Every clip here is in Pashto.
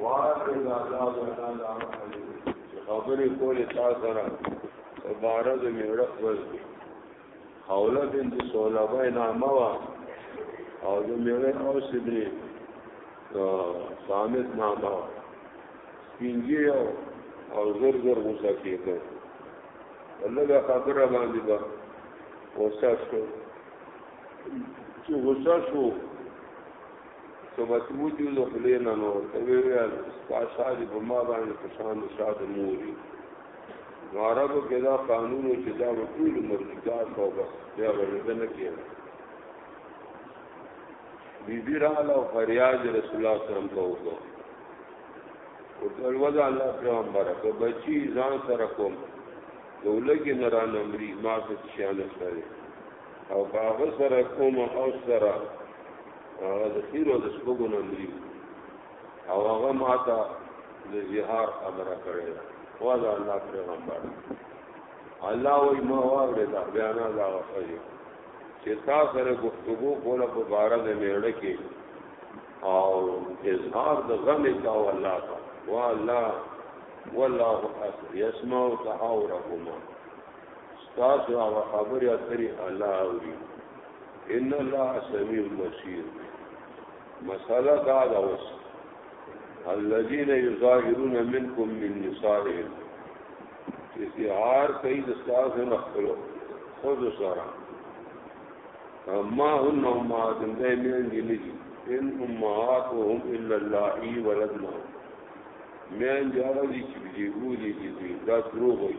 واقعي دا دا دا دا خبرې کولې تا سره عبارت میړه خپل حوله بنت سولبه نامه وا او د میړه او سدري صامت نامه وا سپینګي او او زر زر غوسه کېده الله دا خبره باندې با غوسه شو چې غوسه شو سبت وجو د خلی نه نو ته ویل ستا شاد په ما باندې په شان د شاد موري عربو کې دا قانون چې دا ټول مرګدا شو بس بیا ورته نه کېږي بیبی را له فریاد رسول الله صلی الله علیه وسلم ته وکړه او تل وځه الله پیغمبر په بچی ځان سره کوم دولګي نران امري ما څه شي نه سره او باغ سره کوم او سره هغه د خیرو د سپګو نه مري او هغه ماته د زهار خبره کړې ده وا دا الله پیغمبر الله وای ما واغره دا بیان دا وایي چې تا سره گفتگو کوله په بار د میړه کې او اظهار د غم تا والله تا وا الله والله اکبر يسمع تحاورهما تاسو هغه خبرې اترې الله اوري ان الله سميع بصير مساله دا دا اوس الذين يظاهرون منكم من نسائهم استعار کوي د استاد نه خپل خود سره ما هن امهات دې مين دي نه دي ان امهاتهم الا الله ولدنا مين جاره دي چې دې ګولې دي دا دروغ وي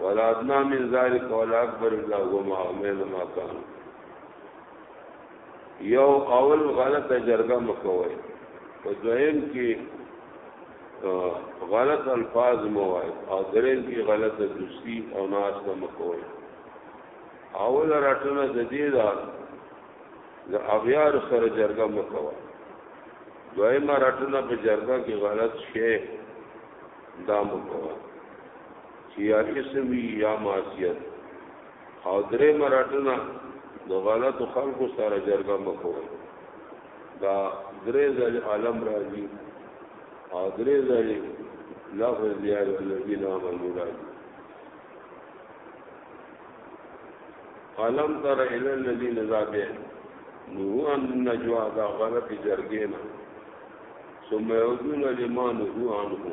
ولا ادنى من ذلك ولا اكبر الا هو ما عمل ما كان یو اول غلط جرګه مکوئ په دویم کې غلط الفاظ موای او درین کې غلط دوستی او ناس ته مکوئ اول راټنه د دې دا د اغیار سره جرګه مکوئ دویمه راټنه په جرګه کې غلط شی دا مکوئ چې یا اسوي یا معصیت او درې مراتبه د غلط خلکو سره جرګه مکو دا درې ځل عالم راځي او درې ځل لفظ دی الذين امنوا راځي علم تر الى الذين ذابه نو ان نجوا دا غلط جرګه نه ثم يعودون لما نهوا عنه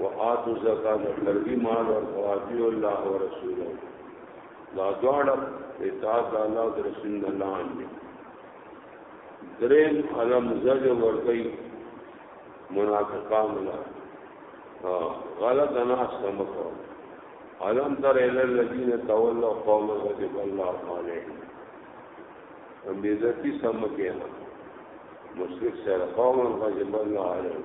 وآتو زکات لرګي مال او قواتی الله او رسوله دا دواړه اطاعت د الله او رسول الله باندې دریم علم زج ورکی منافقان الله غلط انا سمکو علم تر الى الذين تولوا قوم غضب الله عليهم هم دې ځکه سمکه مشرک سره قوم غضب الله عليهم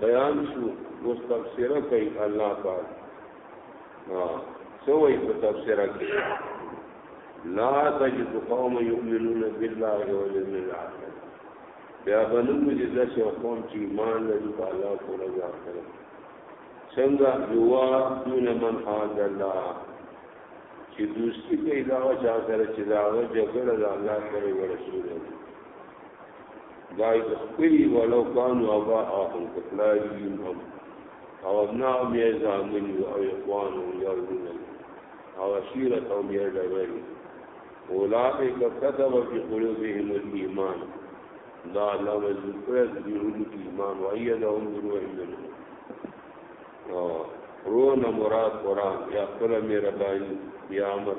بیان شو اوس تفسیر کوي الله پاک سو وي په تفسیر کې لا تجد قوم يؤمنون بالله واليوم الاخر بیا بنو دې د څو قوم چې ایمان لري په الله او رضا آخرت څنګه یوا دون من حاد الله چې دوستي کوي دا چا سره چې دا جګړه د الله سره ورسول دا یې خپلې ولو کانو ابا آهم که پلاری یون هم او ابنا هم یې زامن یو او اخوان هم یا ورونه او عشیرت هم یې ډبرې اولئک کتب فی قلوبهم الایمان دا الله مزید کړه د روحي ایمان او ایدهم بروح منه او رونه مراد قران یا خپل مهرباني یا امر